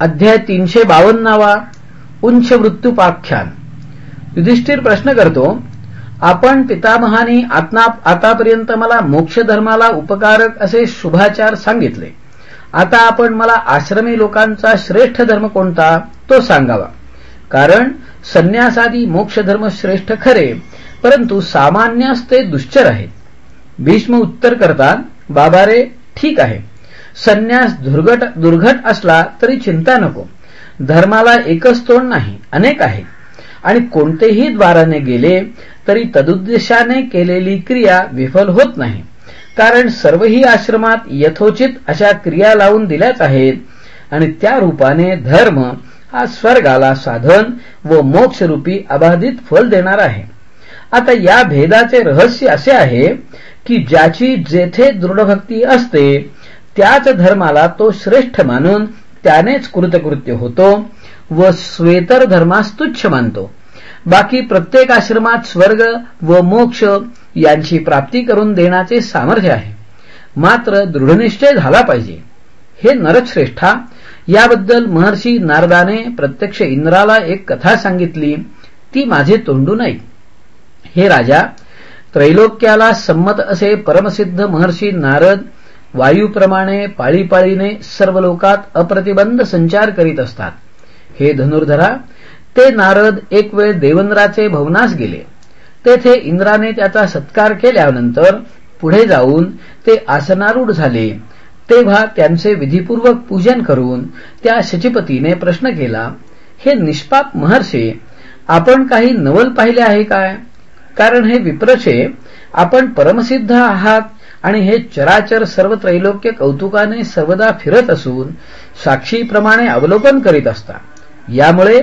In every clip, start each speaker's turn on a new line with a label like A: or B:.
A: अध्याय तीनशे बावन्नावा उंच मृत्यूपाख्यान. युधिष्ठिर प्रश्न करतो आपण पितामहानी आतापर्यंत मला मोक्ष धर्माला उपकारक असे शुभाचार सांगितले. आता आपण मला आश्रमी लोकांचा श्रेष्ठ धर्म कोणता तो सांगावा. कारण संन्यासादी मोक्ष धर्म श्रेष्ठ खरे परंतु सामान्यास ते दुश्चर आहेत. भीष्म उत्तर करतात बाबारे ठीक आहे. संन्यास दुर्घट दुर्घट असला तरी चिंता नको. धर्माला एकच तोंड नाही अनेक आहे. आणि कोणतेही द्वाराने गेले तरी तदुद्देशाने केलेली क्रिया विफल होत नाही. कारण सर्वही आश्रमात यथोचित अशा क्रिया लावून दिल्याच आहेत. आणि त्या रूपाने धर्म हा स्वर्गाला साधन व मोक्षरूपी अबाधित फल देणार आहे. आता या भेदाचे रहस्य असे आहे की ज्याची जेथे दृढभक्ती असते त्याच धर्माला तो श्रेष्ठ मानून त्यानेच कृतकृत्य होतो व स्वेतर धर्मास तुच्छ मानतो. बाकी प्रत्येक आश्रमात स्वर्ग व मोक्ष यांची प्राप्ती करून देण्याचे सामर्थ्य आहे. मात्र दृढनिश्चय झाला पाहिजे. हे नरश्रेष्ठा याबद्दल महर्षी नारदाने प्रत्यक्ष इंद्राला एक कथा सांगितली ती माझे तोंडू नाही. हे राजा त्रैलोक्याला संमत असे परमसिद्ध महर्षी नारद वायूप्रमाणे पाळीपाळीने सर्व लोकात अप्रतिबंध संचार करीत असतात. हे धनुर्धरा ते नारद एक वेळ देवंद्राचे भवनास गेले. तेथे इंद्राने त्याचा सत्कार केल्यानंतर पुढे जाऊन ते आसनारूढ झाले. तेव्हा त्यांचे विधीपूर्वक पूजन करून त्या शचिपतीने प्रश्न केला हे निष्पाप महर्षे आपण काही नवल पाहिले आहे काय? कारण हे विप्रशे आपण परमसिद्ध आहात आणि हे चराचर सर्व त्रैलोक्य कौतुकाने सर्वदा फिरत असून साक्षीप्रमाणे अवलोकन करीत असता यामुळे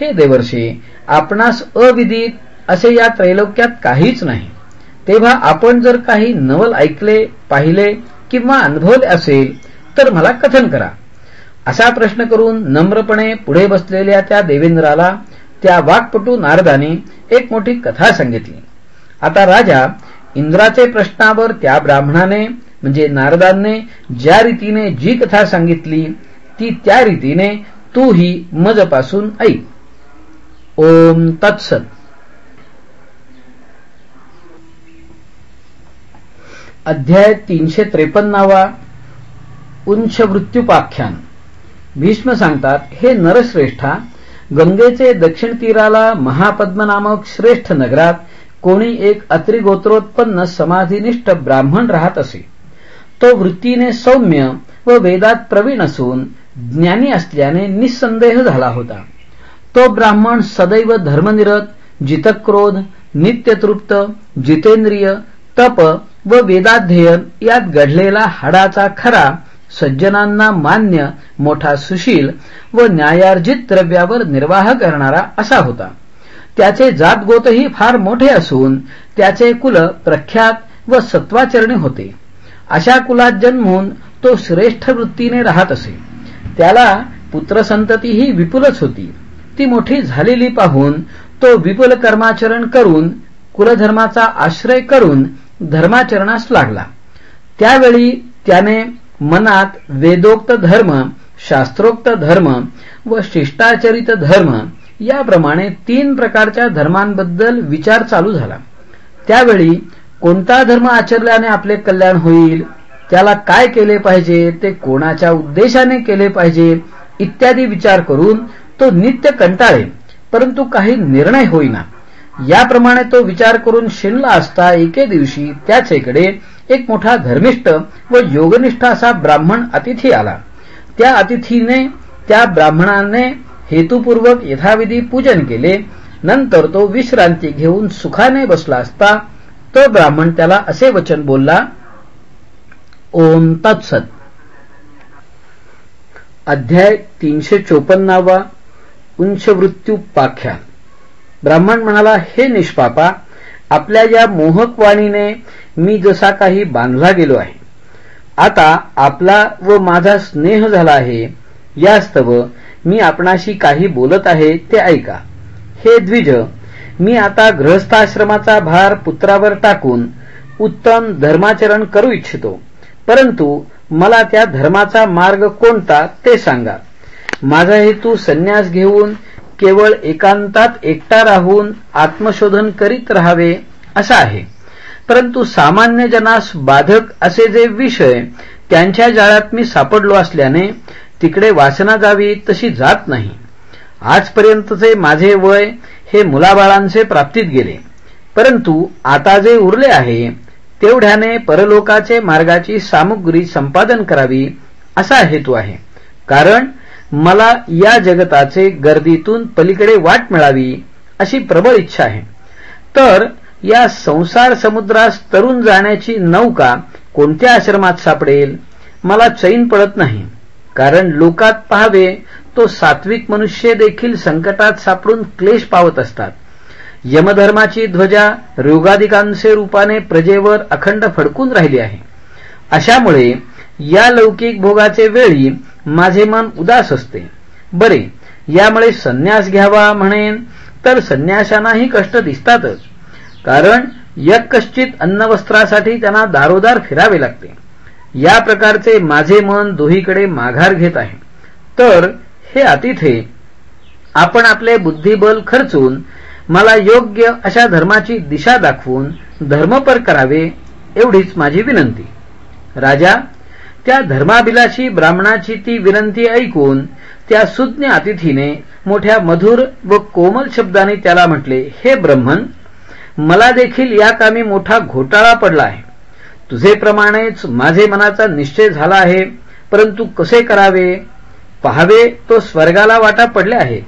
A: हे देवर्षे आपणास अविदित असे या त्रैलोक्यात काहीच नाही. तेव्हा आपण जर काही नवल ऐकले पाहिले किंवा अनुभवले असेल तर मला कथन करा. असा प्रश्न करून नम्रपणे पुढे बसलेल्या त्या देवेंद्राला त्या वाकपटू नारदाने एक मोठी कथा सांगितली. आता राजा इंद्राचे प्रश्नावर त्या ब्राह्मणाने म्हणजे नारदांने ज्या रीतीने जी कथा सांगितली ती त्या रीतीने तू ही मजपासून ऐक. ओम तत्सत. अध्याय तीनशे त्रेपन्नावा. उंच मृत्यूपाख्यान. भीष्म सांगतात हे नरश्रेष्ठा गंगेचे दक्षिण तीराला महापद्मनामक श्रेष्ठ नगरात कोणी एक अत्रिगोत्रोत्पन्न समाधीनिष्ठ ब्राह्मण राहत असे. तो वृत्तीने सौम्य व वेदात प्रवीण असून ज्ञानी असल्याने निसंदेह झाला होता. तो ब्राह्मण सदैव धर्मनिरत जितक्रोध नित्यतृप्त जितेंद्रिय तप व वेदाध्ययन यात घडलेला हाडाचा खरा सज्जनांना मान्य मोठा सुशील व न्यायार्जित द्रव्यावर निर्वाह करणारा असा होता. त्याचे जातगोतही फार मोठे असून त्याचे कुल प्रख्यात व सत्वाचरणी होते. अशा कुलात जन्मून तो श्रेष्ठ वृत्तीने राहत असे. त्याला पुत्रसंततीही विपुलच होती. ती मोठी झालेली पाहून तो विपुल कर्माचरण करून कुलधर्माचा आश्रय करून धर्माचरणास लागला. त्यावेळी त्याने मनात वेदोक्त धर्म शास्त्रोक्त धर्म व शिष्टाचरित धर्म याप्रमाणे तीन प्रकारच्या धर्मांबद्दल विचार चालू झाला. त्यावेळी कोणता धर्म आचरल्याने आपले कल्याण होईल त्याला काय केले पाहिजे ते कोणाच्या उद्देशाने केले पाहिजे इत्यादी विचार करून तो नित्य कंटाळे परंतु काही निर्णय होईना. याप्रमाणे तो विचार करून शिनला असता एके दिवशी त्याचेकडे एक मोठा धर्मिष्ठ व योगनिष्ठ असा ब्राह्मण अतिथी आला. त्या अतिथीने त्या ब्राह्मणाने हेतुपूर्वक यथाविधी पूजन केले. नंतर तो विश्रांती घेऊन सुखाने बसला असता तो ब्राह्मण त्याला असे वचन बोलला ओम तत्सत. अध्याय तीनशे चोपन्नावा उंच पाख्या. ब्राह्मण म्हणाला हे निष्पापा आपल्या या मोहक वाणीने मी जसा काही बांधला गेलो आहे आता आपला व माझा स्नेह झाला आहे यास्तव मी आपणाशी काही बोलत आहे ते ऐका. हे द्विज मी आता गृहस्थाश्रमाचा भार पुत्रावर टाकून उत्तम धर्माचरण करू इच्छितो. परंतु मला त्या धर्माचा मार्ग कोणता ते सांगा. माझा हेतू संन्यास घेऊन केवळ एकांतात एकटा राहून आत्मशोधन करीत राहावे असा आहे. परंतु सामान्य जनास बाधक असे जे विषय त्यांच्या जाळ्यात मी सापडलो असल्याने तिकडे वासना जावी तशी जात नाही. आजपर्यंतचे माझे वय हे मुलाबाळांचे प्राप्तीत गेले. परंतु आता जे उरले आहे तेवढ्याने परलोकाचे मार्गाची सामुग्री संपादन करावी असा हेतू आहे. कारण मला या जगताचे गर्दीतून पलीकडे वाट मिळावी अशी प्रबळ इच्छा आहे. तर या संसार समुद्रास तरुण जाण्याची नौका कोणत्या आश्रमात सापडेल मला चैन पडत नाही. कारण लोकात पाहावे तो सात्विक मनुष्य देखील संकटात सापडून क्लेश पावत असतात. यमधर्माची ध्वजा रोगाधिकांचे रूपाने प्रजेवर अखंड फडकून राहिली आहे. अशामुळे या लौकिक भोगाचे वेळी माझे मन उदास असते. बरे यामुळे संन्यास घ्यावा म्हणेन तर संन्याशांनाही कष्ट दिसतातच. कारण यकश्चित अन्नवस्त्रासाठी त्यांना दारोदार फिरावे लागते. या प्रकारचे माझे मन दोहीकडे माघार घेत आहे. तर हे अतिथे आपण आपले बुद्धिबल खर्चून मला योग्य अशा धर्माची दिशा दाखवून धर्मपर करावे एवढीच माझी विनंती. राजा त्या धर्माभिलाषी ब्राह्मणाची ती विनंती ऐकून त्या सुज्ञ अतिथीने मोठ्या मधुर व कोमल शब्दाने त्याला म्हटले हे ब्रह्मन मला देखील या कामी मोठा घोटाळा पडला आहे. तुझेप्रमाणेच माझे मनाचा निश्चय झाला आहे परंतु कसे करावे? पहावे तो स्वर्गाला वाटा पडले आहे.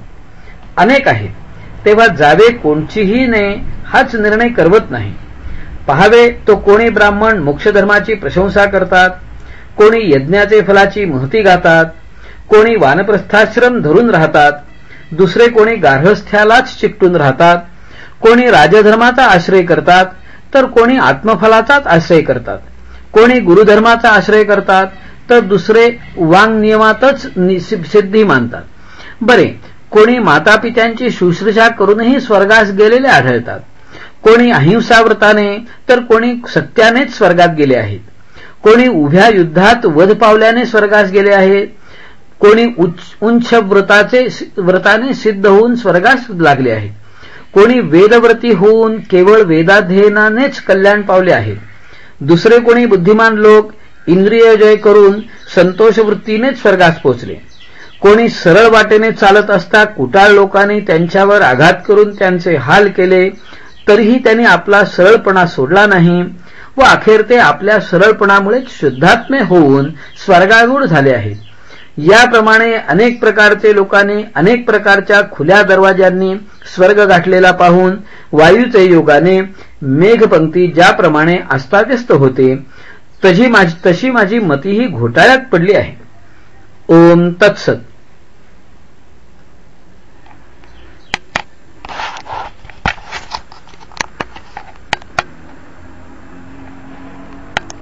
A: अनेक आहेत तेव्हा जावे कोणचीही ने हाच निर्णय करवत नाही. पहावे तो कोणी ब्राह्मण मोक्षधर्माची प्रशंसा करतात कोणी यज्ञाचे फलाची महती गातात कोणी वानप्रस्थाश्रम धरून राहतात दुसरे कोणी गार्हस्थ्यालाच चिकटून राहतात कोणी राजधर्माचा आश्रय करतात तर कोणी आत्मफलाचाच आश्रय करतात. कोणी गुरुधर्माचा आश्रय करतात तर दुसरे वांग नियमातच सिद्धी मानतात. बरे कोणी मातापित्यांची शुश्रूषा करूनही स्वर्गास गेलेले आढळतात. कोणी अहिंसा व्रताने तर कोणी सत्यानेच स्वर्गात गेले आहेत. कोणी उभ्या युद्धात वध पावल्याने स्वर्गास गेले आहेत. कोणी उंच व्रताचे व्रताने सिद्ध होऊन स्वर्गास लागले आहेत. कोणी वेदव्रती होऊन केवळ वेदाध्ययनानेच कल्याण पावले आहे. दुसरे कोणी बुद्धिमान लोक इंद्रिय जय करून संतोषवृत्तीनेच स्वर्गास पोचले कोणी सरळ वाटेने चालत असता कुटाळ लोकांनी त्यांच्यावर आघात करून त्यांचे हाल केले तरीही त्यांनी आपला सरळपणा सोडला नाही व अखेर ते आपल्या सरळपणामुळेच शुद्धात्मे होऊन स्वर्गारूढ झाले आहेत. याप्रमाणे अनेक प्रकारचे लोकांनी अनेक प्रकारच्या खुल्या दरवाज्यांनी स्वर्ग गाठलेला पाहून वायूचे योगाने मेघपंक्ती ज्याप्रमाणे अस्ताव्यस्त होते तशी माझी मतीही घोटाळ्यात पडली आहे. ओम तत्सत.